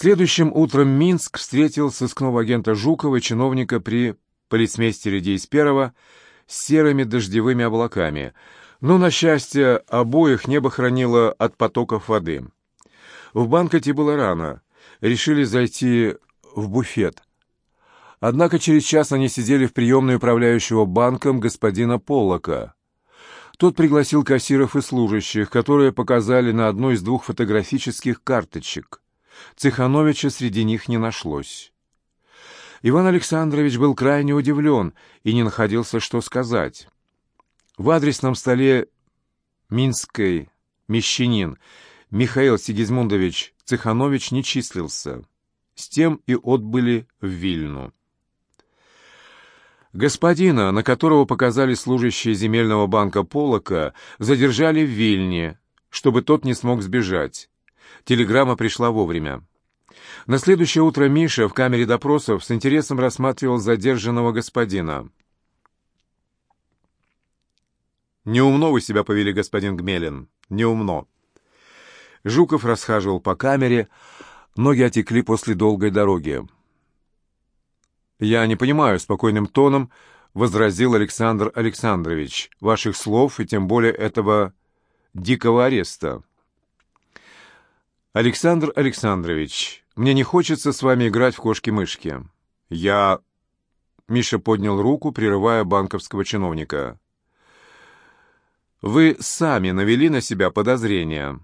Следующим утром Минск встретил сыскного агента Жукова чиновника при полицмейстере Дейсперова с серыми дождевыми облаками, но, на счастье, обоих небо хранило от потоков воды. В банк идти было рано. Решили зайти в буфет. Однако через час они сидели в приемной управляющего банком господина Поллока. Тот пригласил кассиров и служащих, которые показали на одной из двух фотографических карточек. Цехановича среди них не нашлось. Иван Александрович был крайне удивлен и не находился, что сказать. В адресном столе Минской мещанин Михаил Сигизмундович Цеханович не числился. С тем и отбыли в Вильну. Господина, на которого показали служащие земельного банка Полока, задержали в Вильне, чтобы тот не смог сбежать. Телеграмма пришла вовремя. На следующее утро Миша в камере допросов с интересом рассматривал задержанного господина. «Неумно вы себя повели, господин Гмелин, неумно». Жуков расхаживал по камере, ноги отекли после долгой дороги. «Я не понимаю», — спокойным тоном возразил Александр Александрович, «ваших слов и тем более этого дикого ареста». «Александр Александрович, мне не хочется с вами играть в кошки-мышки. Я...» Миша поднял руку, прерывая банковского чиновника. «Вы сами навели на себя подозрения.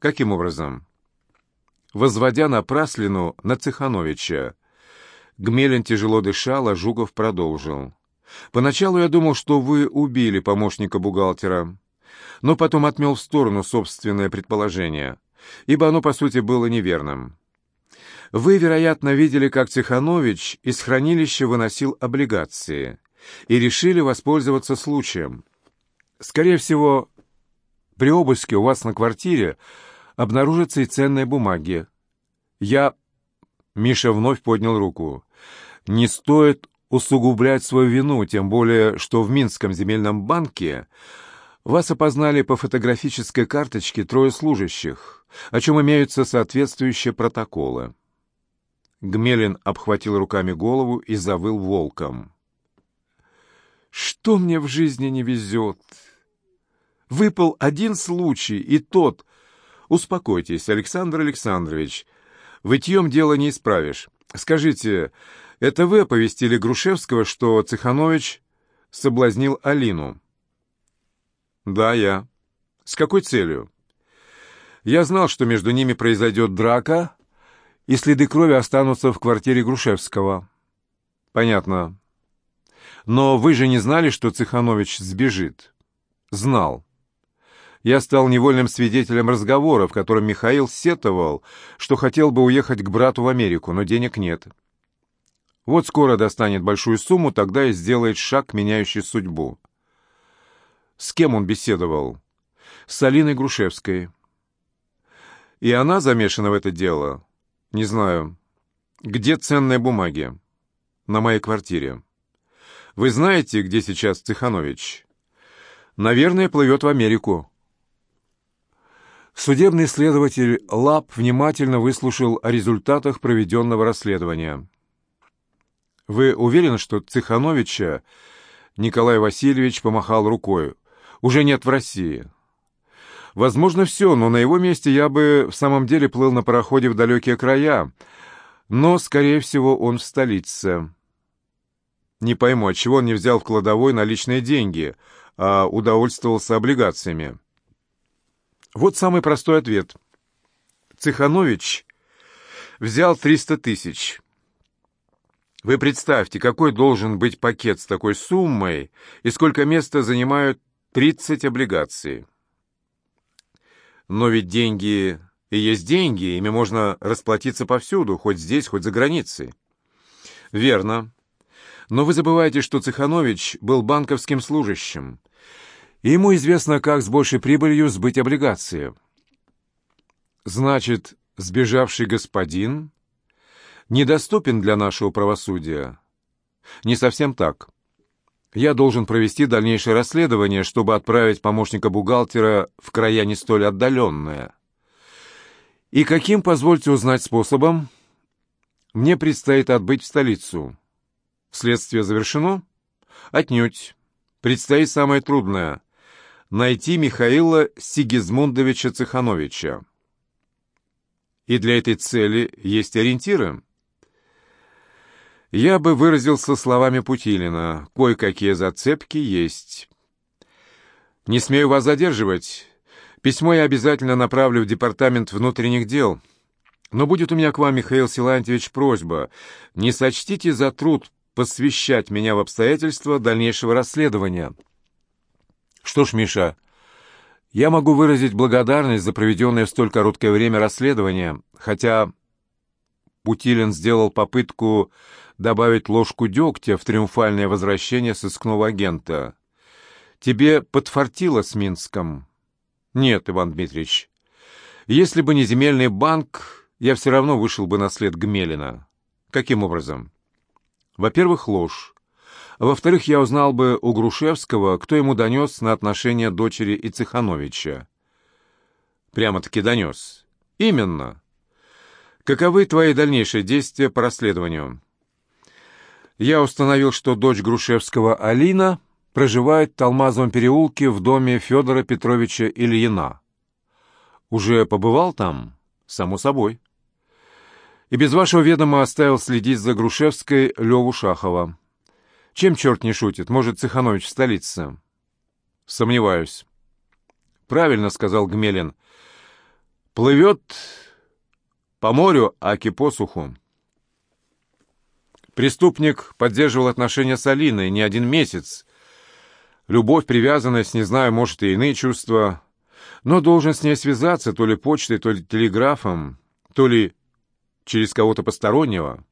Каким образом?» Возводя напраслину на Цехановича, Гмелин тяжело дышал, а Жуков продолжил. «Поначалу я думал, что вы убили помощника бухгалтера, но потом отмел в сторону собственное предположение, ибо оно, по сути, было неверным. Вы, вероятно, видели, как Тиханович из хранилища выносил облигации и решили воспользоваться случаем. Скорее всего, при обыске у вас на квартире обнаружатся и ценные бумаги. Я...» Миша вновь поднял руку. Не стоит усугублять свою вину, тем более, что в Минском земельном банке вас опознали по фотографической карточке трое служащих, о чем имеются соответствующие протоколы. Гмелин обхватил руками голову и завыл волком. «Что мне в жизни не везет? Выпал один случай, и тот... Успокойтесь, Александр Александрович, вытьем дело не исправишь. Скажите, это вы оповестили Грушевского, что Цеханович соблазнил Алину? Да, я. С какой целью? Я знал, что между ними произойдет драка, и следы крови останутся в квартире Грушевского. Понятно. Но вы же не знали, что Цеханович сбежит? Знал. Я стал невольным свидетелем разговора, в котором Михаил сетовал, что хотел бы уехать к брату в Америку, но денег нет. Вот скоро достанет большую сумму, тогда и сделает шаг, меняющий судьбу. С кем он беседовал? С Алиной Грушевской. И она замешана в это дело? Не знаю. Где ценные бумаги? На моей квартире. Вы знаете, где сейчас Цеханович? Наверное, плывет в Америку. Судебный следователь Лап внимательно выслушал о результатах проведенного расследования. Вы уверены, что Цехановича Николай Васильевич помахал рукой? Уже нет в России. Возможно, все, но на его месте я бы в самом деле плыл на пароходе в далекие края. Но, скорее всего, он в столице. Не пойму, отчего он не взял в кладовой наличные деньги, а удовольствовался облигациями. Вот самый простой ответ. Цеханович взял 300 тысяч. Вы представьте, какой должен быть пакет с такой суммой и сколько места занимают 30 облигаций. Но ведь деньги и есть деньги, ими можно расплатиться повсюду, хоть здесь, хоть за границей. Верно. Но вы забываете, что Цеханович был банковским служащим, и ему известно, как с большей прибылью сбыть облигации. Значит, сбежавший господин недоступен для нашего правосудия. Не совсем так. Я должен провести дальнейшее расследование, чтобы отправить помощника бухгалтера в края не столь отдаленные. И каким, позвольте узнать, способом мне предстоит отбыть в столицу? Следствие завершено? Отнюдь. Предстоит самое трудное — найти Михаила Сигизмундовича Цехановича. И для этой цели есть ориентиры? Я бы выразился словами Путилина. Кое-какие зацепки есть. Не смею вас задерживать. Письмо я обязательно направлю в Департамент внутренних дел. Но будет у меня к вам, Михаил Силантьевич, просьба. Не сочтите за труд посвящать меня в обстоятельства дальнейшего расследования. Что ж, Миша, я могу выразить благодарность за проведенное в столь короткое время расследование, хотя Путилин сделал попытку добавить ложку дегтя в триумфальное возвращение сыскного агента. Тебе подфартило с Минском? Нет, Иван Дмитриевич. Если бы не земельный банк, я все равно вышел бы на след Гмелина. Каким образом? Во-первых, ложь. Во-вторых, я узнал бы у Грушевского, кто ему донес на отношения дочери Ицехановича. Прямо-таки донес. Именно. Каковы твои дальнейшие действия по расследованию? Я установил, что дочь Грушевского Алина проживает в Талмазовом переулке в доме Федора Петровича Ильина. Уже побывал там? Само собой и без вашего ведома оставил следить за Грушевской Леву Шахова. Чем черт не шутит? Может, Цеханович в столице? Сомневаюсь. Правильно сказал Гмелин. Плывет по морю, аки по суху. Преступник поддерживал отношения с Алиной не один месяц. Любовь, привязанность, не знаю, может, и иные чувства. Но должен с ней связаться то ли почтой, то ли телеграфом, то ли через кого-то постороннего?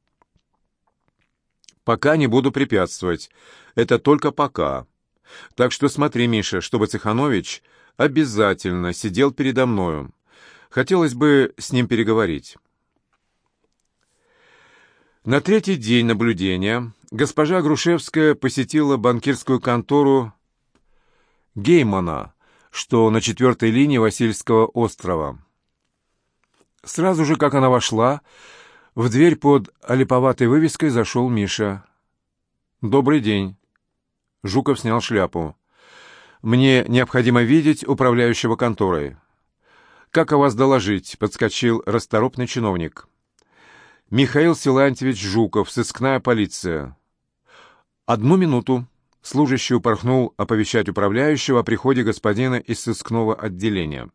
Пока не буду препятствовать. Это только пока. Так что смотри, Миша, чтобы Цеханович обязательно сидел передо мною. Хотелось бы с ним переговорить. На третий день наблюдения госпожа Грушевская посетила банкирскую контору Геймана, что на четвертой линии Васильского острова. Сразу же, как она вошла, в дверь под олиповатой вывеской зашел Миша. «Добрый день». Жуков снял шляпу. «Мне необходимо видеть управляющего конторой». «Как о вас доложить?» — подскочил расторопный чиновник. «Михаил Силантьевич Жуков, сыскная полиция». «Одну минуту». Служащий упорхнул оповещать управляющего о приходе господина из сыскного отделения.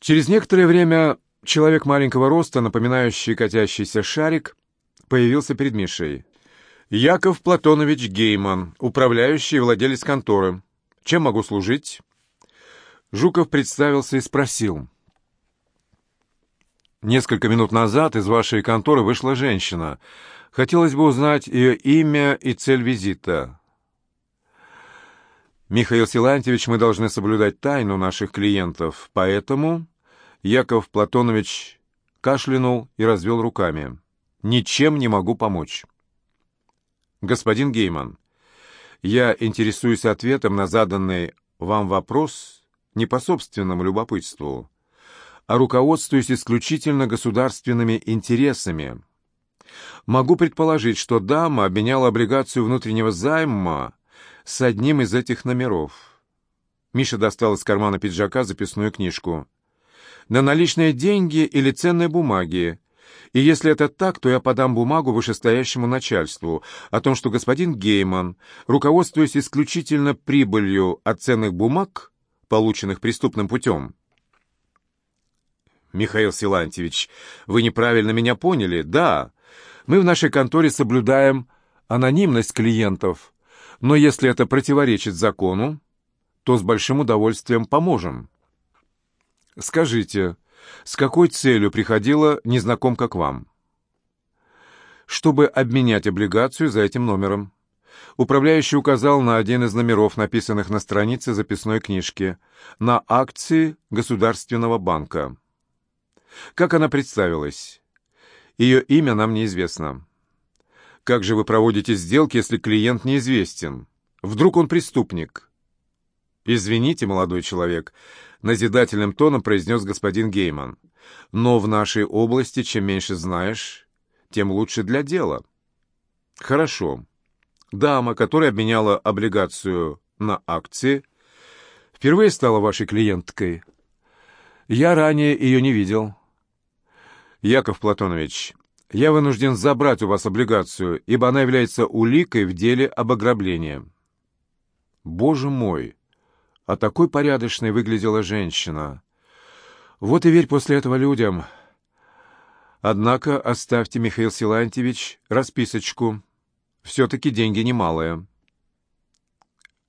Через некоторое время человек маленького роста, напоминающий катящийся шарик, появился перед Мишей. «Яков Платонович Гейман, управляющий и владелец конторы. Чем могу служить?» Жуков представился и спросил. «Несколько минут назад из вашей конторы вышла женщина. Хотелось бы узнать ее имя и цель визита». «Михаил Силантьевич, мы должны соблюдать тайну наших клиентов, поэтому Яков Платонович кашлянул и развел руками. «Ничем не могу помочь». «Господин Гейман, я интересуюсь ответом на заданный вам вопрос не по собственному любопытству, а руководствуюсь исключительно государственными интересами. Могу предположить, что дама обменяла облигацию внутреннего займа с одним из этих номеров». Миша достал из кармана пиджака записную книжку на наличные деньги или ценные бумаги. И если это так, то я подам бумагу вышестоящему начальству о том, что господин Гейман, руководствуясь исключительно прибылью от ценных бумаг, полученных преступным путем, «Михаил Силантьевич, вы неправильно меня поняли. Да, мы в нашей конторе соблюдаем анонимность клиентов, но если это противоречит закону, то с большим удовольствием поможем». Скажите, с какой целью приходила незнакомка к вам? Чтобы обменять облигацию за этим номером. Управляющий указал на один из номеров, написанных на странице записной книжки, на акции Государственного банка. Как она представилась? Ее имя нам неизвестно. Как же вы проводите сделки, если клиент неизвестен? Вдруг он преступник? «Извините, молодой человек», — назидательным тоном произнес господин Гейман. «Но в нашей области чем меньше знаешь, тем лучше для дела». «Хорошо. Дама, которая обменяла облигацию на акции, впервые стала вашей клиенткой. Я ранее ее не видел». «Яков Платонович, я вынужден забрать у вас облигацию, ибо она является уликой в деле об ограблении». «Боже мой!» А такой порядочной выглядела женщина. Вот и верь после этого людям. Однако оставьте, Михаил Силантьевич, расписочку. Все-таки деньги немалые.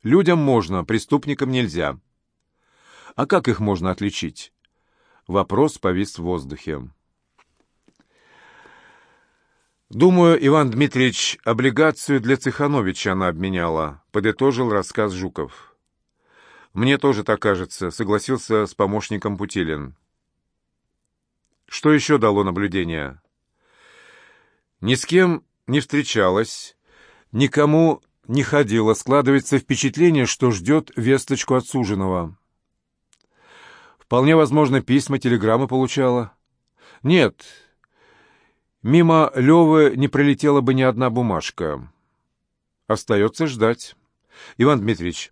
Людям можно, преступникам нельзя. А как их можно отличить? Вопрос повис в воздухе. «Думаю, Иван Дмитриевич, облигацию для Цехановича она обменяла», — подытожил рассказ Жуков. «Мне тоже так кажется», — согласился с помощником Путилин. «Что еще дало наблюдение?» «Ни с кем не встречалась, никому не ходила. Складывается впечатление, что ждет весточку от суженого. Вполне возможно, письма, телеграммы получала. Нет, мимо Левы не пролетела бы ни одна бумажка. Остается ждать. Иван Дмитриевич,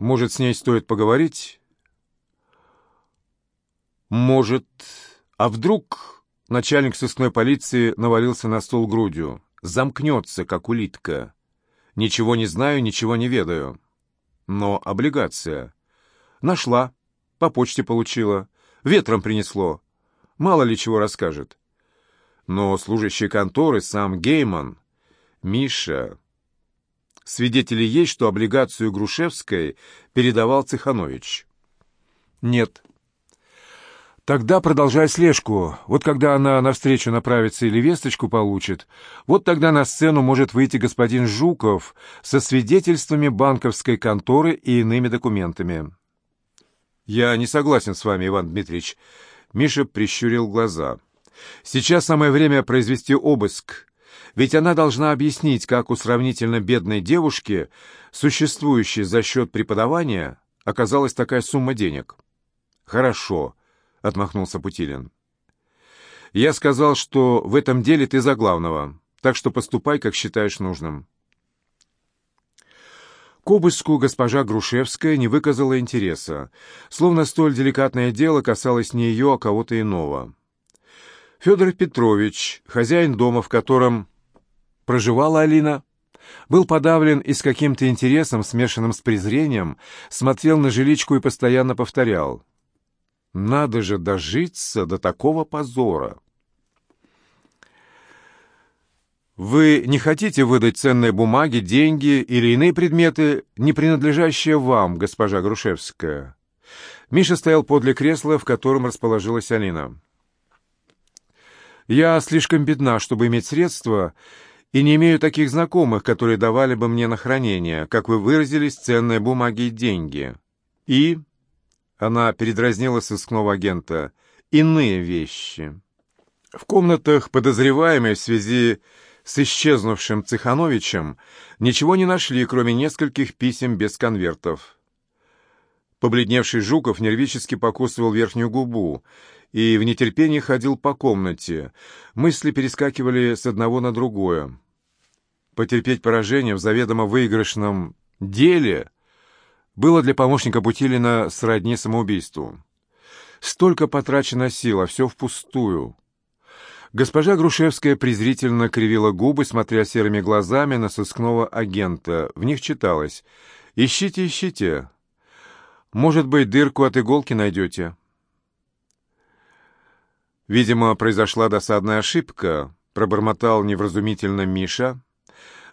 может, с ней стоит поговорить? Может. А вдруг начальник сыскной полиции навалился на стол грудью? Замкнется, как улитка. Ничего не знаю, ничего не ведаю. Но облигация. Нашла. По почте получила. Ветром принесло. Мало ли чего расскажет. Но служащий конторы сам Гейман... Миша... Свидетели есть, что облигацию Грушевской передавал Цеханович? Нет. Тогда продолжай слежку. Вот когда она навстречу направится или весточку получит, вот тогда на сцену может выйти господин Жуков со свидетельствами банковской конторы и иными документами. Я не согласен с вами, Иван Дмитриевич. Миша прищурил глаза. Сейчас самое время произвести обыск ведь она должна объяснить, как у сравнительно бедной девушки, существующей за счет преподавания, оказалась такая сумма денег. «Хорошо», — отмахнулся Путилин. «Я сказал, что в этом деле ты за главного, так что поступай, как считаешь нужным». К обыску госпожа Грушевская не выказала интереса, словно столь деликатное дело касалось не ее, а кого-то иного. Федор Петрович, хозяин дома, в котором проживала Алина, был подавлен и с каким-то интересом, смешанным с презрением, смотрел на жиличку и постоянно повторял. «Надо же дожиться до такого позора!» Вы не хотите выдать ценные бумаги, деньги или иные предметы, не принадлежащие вам, госпожа Грушевская?» Миша стоял подле кресла, в котором расположилась Алина. «Я слишком бедна, чтобы иметь средства, и не имею таких знакомых, которые давали бы мне на хранение, как вы выразились, ценные бумаги и деньги. И...» Она передразнила сыскного агента. «Иные вещи». В комнатах подозреваемой в связи с исчезнувшим Цехановичем ничего не нашли, кроме нескольких писем без конвертов. Побледневший Жуков нервически покусывал верхнюю губу и в нетерпении ходил по комнате. Мысли перескакивали с одного на другое. Потерпеть поражение в заведомо выигрышном деле было для помощника Путилина сродни самоубийству. Столько потрачено сил, а все впустую. Госпожа Грушевская презрительно кривила губы, смотря серыми глазами на сыскного агента. В них читалось «Ищите, ищите. Может быть, дырку от иголки найдете». Видимо, произошла досадная ошибка, пробормотал невразумительно Миша.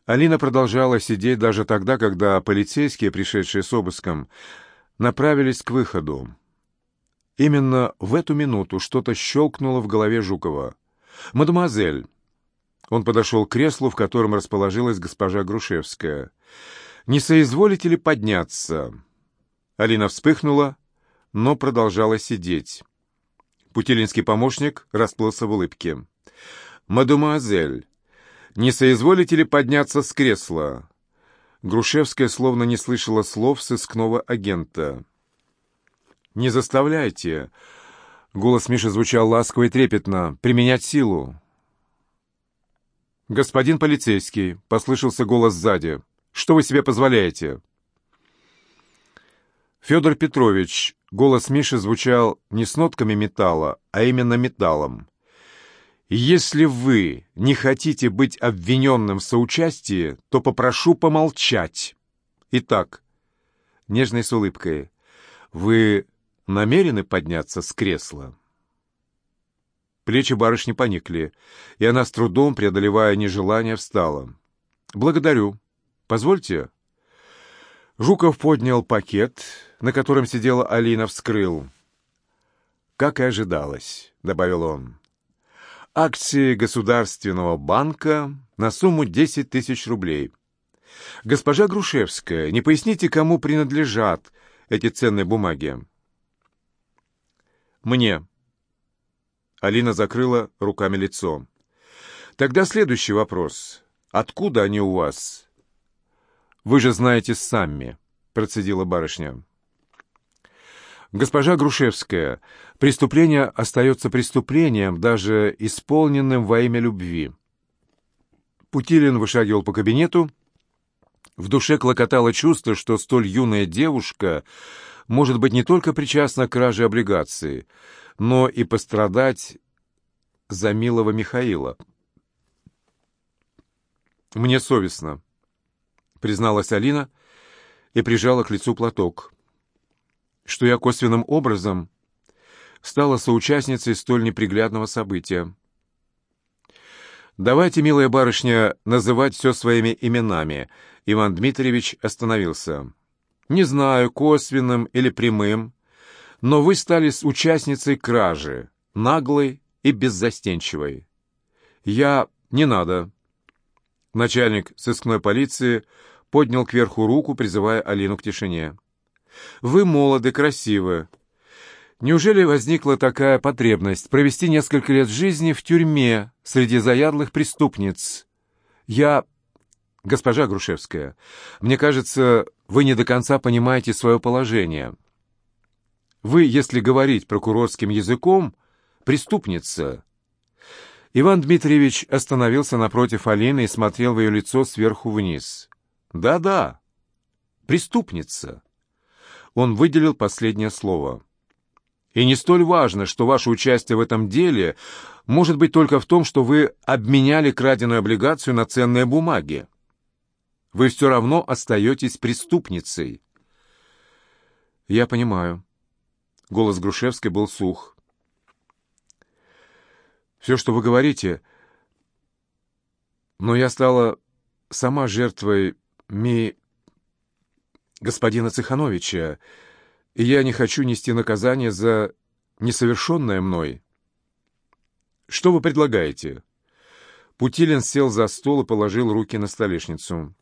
Алина продолжала сидеть даже тогда, когда полицейские, пришедшие с обыском, направились к выходу. Именно в эту минуту что-то щелкнуло в голове Жукова. «Мадемуазель!» Он подошел к креслу, в котором расположилась госпожа Грушевская. «Не соизволите ли подняться?» Алина вспыхнула, но продолжала сидеть. Путилинский помощник расплылся в улыбке. «Мадемуазель, не соизволите ли подняться с кресла? Грушевская словно не слышала слов сыскного агента. «Не заставляйте!» — голос Миши звучал ласково и трепетно. «Применять силу!» «Господин полицейский!» — послышался голос сзади. «Что вы себе позволяете?» Федор Петрович, голос Миши звучал не с нотками металла, а именно металлом. «Если вы не хотите быть обвиненным в соучастии, то попрошу помолчать. Итак, нежной с улыбкой, вы намерены подняться с кресла?» Плечи барышни поникли, и она с трудом, преодолевая нежелание, встала. «Благодарю. Позвольте?» Жуков поднял пакет, на котором сидела Алина, вскрыл. «Как и ожидалось», — добавил он. «Акции Государственного банка на сумму 10 тысяч рублей. Госпожа Грушевская, не поясните, кому принадлежат эти ценные бумаги?» «Мне». Алина закрыла руками лицо. «Тогда следующий вопрос. Откуда они у вас?» «Вы же знаете сами», — процедила барышня. «Госпожа Грушевская, преступление остается преступлением, даже исполненным во имя любви». Путилин вышагивал по кабинету. В душе клокотало чувство, что столь юная девушка может быть не только причастна к краже облигации, но и пострадать за милого Михаила. «Мне совестно», — призналась Алина и прижала к лицу платок, «что я косвенным образом стала соучастницей столь неприглядного события. «Давайте, милая барышня, называть все своими именами», — Иван Дмитриевич остановился. Не знаю, косвенным или прямым, но вы стали с участницей кражи, наглой и беззастенчивой. Я... не надо. Начальник сыскной полиции поднял кверху руку, призывая Алину к тишине. Вы молоды, красивы. Неужели возникла такая потребность провести несколько лет жизни в тюрьме среди заядлых преступниц? Я «Госпожа Грушевская, мне кажется, вы не до конца понимаете свое положение. Вы, если говорить прокурорским языком, преступница». Иван Дмитриевич остановился напротив Алины и смотрел в ее лицо сверху вниз. «Да-да, преступница». Он выделил последнее слово. «И не столь важно, что ваше участие в этом деле может быть только в том, что вы обменяли краденую облигацию на ценные бумаги вы все равно остаетесь преступницей. Я понимаю. Голос Грушевской был сух. Все, что вы говорите, но я стала сама жертвой ми... господина Цехановича, и я не хочу нести наказание за несовершенное мной. Что вы предлагаете? Путилин сел за стол и положил руки на столешницу.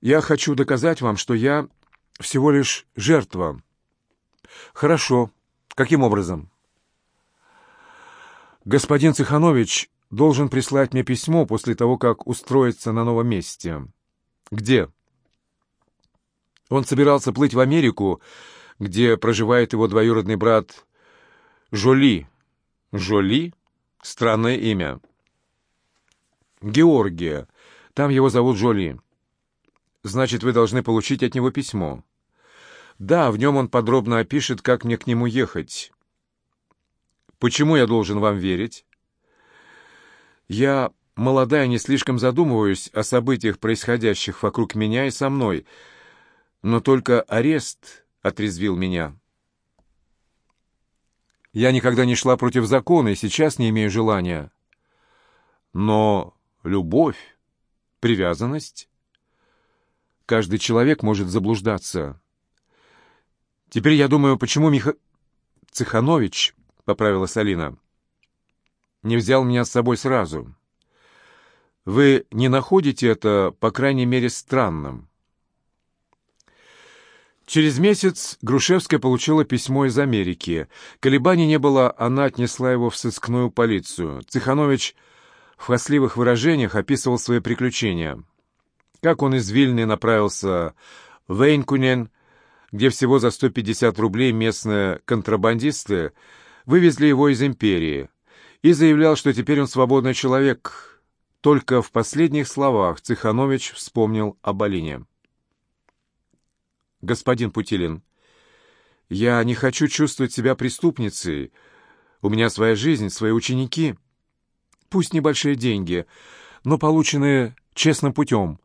Я хочу доказать вам, что я всего лишь жертва. Хорошо. Каким образом? Господин Цеханович должен прислать мне письмо после того, как устроится на новом месте. Где? Он собирался плыть в Америку, где проживает его двоюродный брат Жоли. Жоли? Странное имя. Георгия. Там его зовут Жоли. Значит, вы должны получить от него письмо. Да, в нем он подробно опишет, как мне к нему ехать. Почему я должен вам верить? Я молодая, не слишком задумываюсь о событиях, происходящих вокруг меня и со мной, но только арест отрезвил меня. Я никогда не шла против закона и сейчас не имею желания. Но любовь, привязанность Каждый человек может заблуждаться. Теперь я думаю, почему Миха... Цеханович, — поправила Салина, — не взял меня с собой сразу. Вы не находите это, по крайней мере, странным? Через месяц Грушевская получила письмо из Америки. Колебаний не было, она отнесла его в сыскную полицию. Цеханович в хвастливых выражениях описывал свои приключения — как он из Вильны направился в Эйнкунен, где всего за 150 рублей местные контрабандисты вывезли его из империи, и заявлял, что теперь он свободный человек. Только в последних словах Цеханович вспомнил о Алине. «Господин Путилин, я не хочу чувствовать себя преступницей. У меня своя жизнь, свои ученики. Пусть небольшие деньги, но полученные честным путем».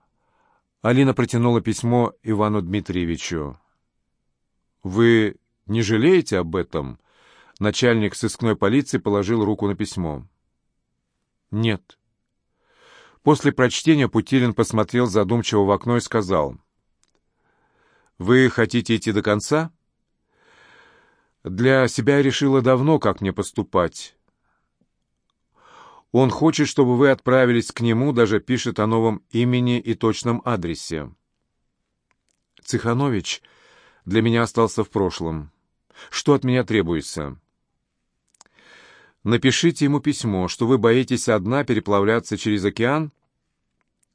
Алина протянула письмо Ивану Дмитриевичу. «Вы не жалеете об этом?» Начальник сыскной полиции положил руку на письмо. «Нет». После прочтения Путилин посмотрел задумчиво в окно и сказал. «Вы хотите идти до конца?» «Для себя я решила давно, как мне поступать. Он хочет, чтобы вы отправились к нему, даже пишет о новом имени и точном адресе. Цеханович для меня остался в прошлом. Что от меня требуется?» Напишите ему письмо, что вы боитесь одна переплавляться через океан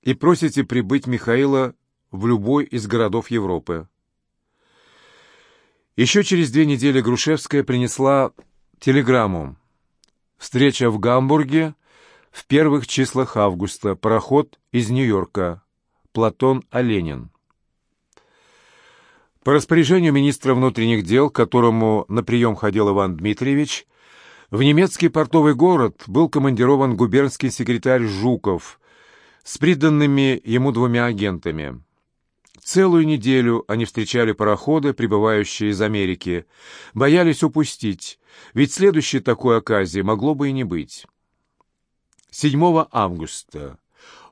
и просите прибыть Михаила в любой из городов Европы. Еще через две недели Грушевская принесла телеграмму. Встреча в Гамбурге в первых числах августа. Пароход из Нью-Йорка. Платон Оленин. По распоряжению министра внутренних дел, к которому на прием ходил Иван Дмитриевич, в немецкий портовый город был командирован губернский секретарь Жуков с приданными ему двумя агентами. Целую неделю они встречали пароходы, прибывающие из Америки, боялись упустить, ведь следующей такой оказии могло бы и не быть. 7 августа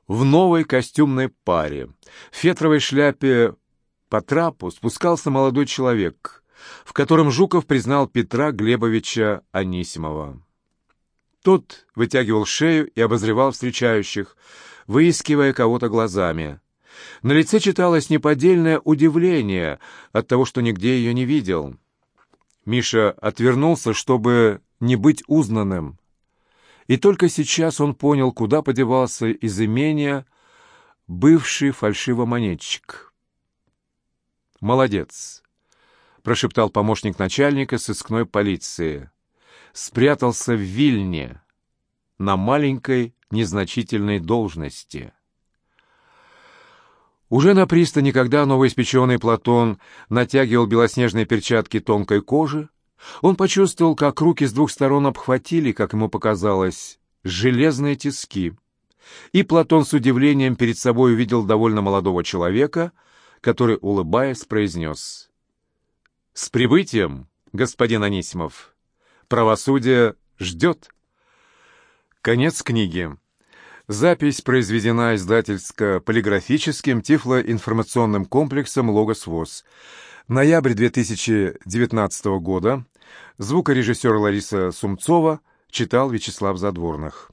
в новой костюмной паре, в фетровой шляпе по трапу спускался молодой человек — в котором Жуков признал Петра Глебовича Анисимова. Тот вытягивал шею и обозревал встречающих, выискивая кого-то глазами. На лице читалось неподдельное удивление от того, что нигде ее не видел. Миша отвернулся, чтобы не быть узнанным. И только сейчас он понял, куда подевался из имения бывший фальшивомонетчик. «Молодец!» прошептал помощник начальника сыскной полиции. Спрятался в Вильне на маленькой незначительной должности. Уже на пристани, когда новоиспеченный Платон натягивал белоснежные перчатки тонкой кожи, он почувствовал, как руки с двух сторон обхватили, как ему показалось, железные тиски. И Платон с удивлением перед собой увидел довольно молодого человека, который, улыбаясь, произнес с прибытием, господин Анисимов. Правосудие ждет. Конец книги. Запись произведена издательско-полиграфическим тифлоинформационным комплексом «Логос ВОЗ». Ноябрь 2019 года. Звукорежиссер Лариса Сумцова читал Вячеслав Задворных.